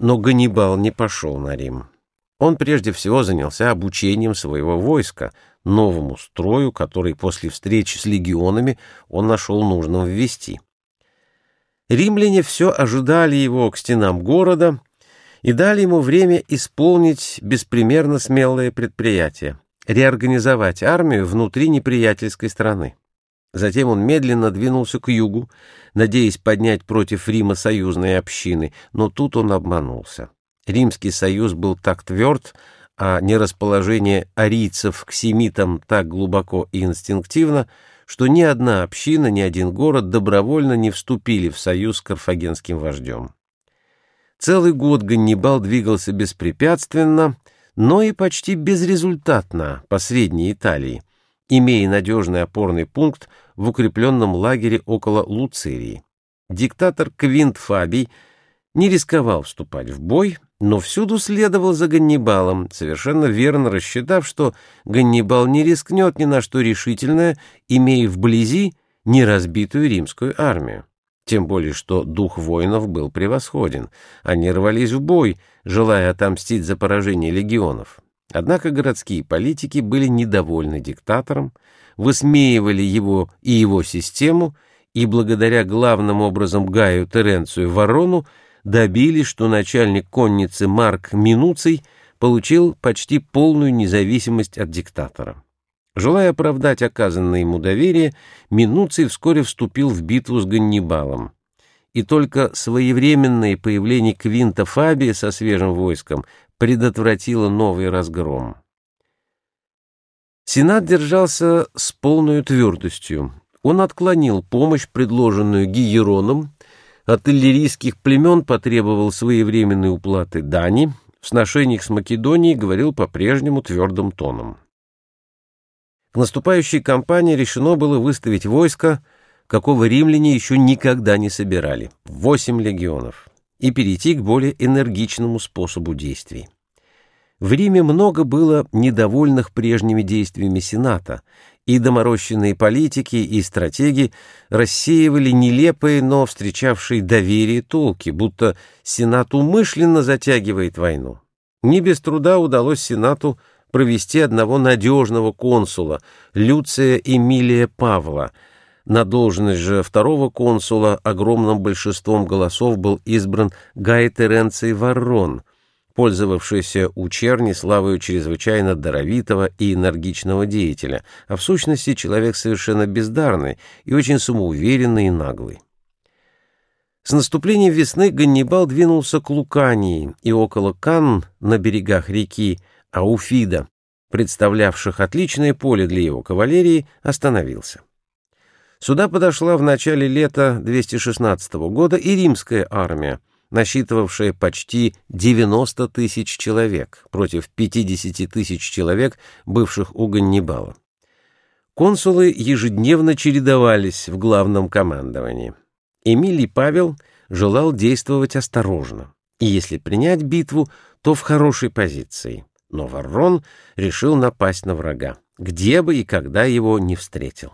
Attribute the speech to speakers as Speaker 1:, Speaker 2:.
Speaker 1: Но Ганнибал не пошел на Рим. Он прежде всего занялся обучением своего войска, новому строю, который после встречи с легионами он нашел нужным ввести. Римляне все ожидали его к стенам города и дали ему время исполнить беспримерно смелое предприятие — реорганизовать армию внутри неприятельской страны. Затем он медленно двинулся к югу, надеясь поднять против Рима союзные общины, но тут он обманулся. Римский союз был так тверд, а нерасположение арийцев к семитам так глубоко и инстинктивно, что ни одна община, ни один город добровольно не вступили в союз с карфагенским вождем. Целый год Ганнибал двигался беспрепятственно, но и почти безрезультатно по Средней Италии, имея надежный опорный пункт в укрепленном лагере около Луцерии. Диктатор Квинт Фабий не рисковал вступать в бой, но всюду следовал за Ганнибалом, совершенно верно рассчитав, что Ганнибал не рискнет ни на что решительное, имея вблизи неразбитую римскую армию. Тем более, что дух воинов был превосходен. Они рвались в бой, желая отомстить за поражение легионов. Однако городские политики были недовольны диктатором, высмеивали его и его систему, и благодаря главным образом Гаю Теренцию Ворону добились, что начальник конницы Марк Минуций получил почти полную независимость от диктатора. Желая оправдать оказанное ему доверие, Минуций вскоре вступил в битву с Ганнибалом. И только своевременное появление Квинта Фабия со свежим войском предотвратило новый разгром. Сенат держался с полной твердостью. Он отклонил помощь, предложенную Гиероном, от иллирийских племен потребовал своевременной уплаты дани, в сношениях с Македонией говорил по-прежнему твердым тоном. К наступающей кампании решено было выставить войско, какого римляне еще никогда не собирали — восемь легионов, и перейти к более энергичному способу действий. В Риме много было недовольных прежними действиями Сената, и доморощенные политики и стратеги рассеивали нелепые, но встречавшие доверие толки, будто Сенат умышленно затягивает войну. Не без труда удалось Сенату провести одного надежного консула, Люция Эмилия Павла. На должность же второго консула огромным большинством голосов был избран Гай Теренций Варрон, пользовавшийся у черни славою чрезвычайно даровитого и энергичного деятеля, а в сущности человек совершенно бездарный и очень самоуверенный и наглый. С наступлением весны Ганнибал двинулся к Лукании и около Канн на берегах реки Ауфида, представлявших отличное поле для его кавалерии, остановился. Сюда подошла в начале лета 216 года и римская армия, насчитывавшая почти 90 тысяч человек против 50 тысяч человек, бывших у Ганнибала. Консулы ежедневно чередовались в главном командовании. Эмилий Павел желал действовать осторожно, и если принять битву, то в хорошей позиции но Варрон решил напасть на врага, где бы и когда его не встретил.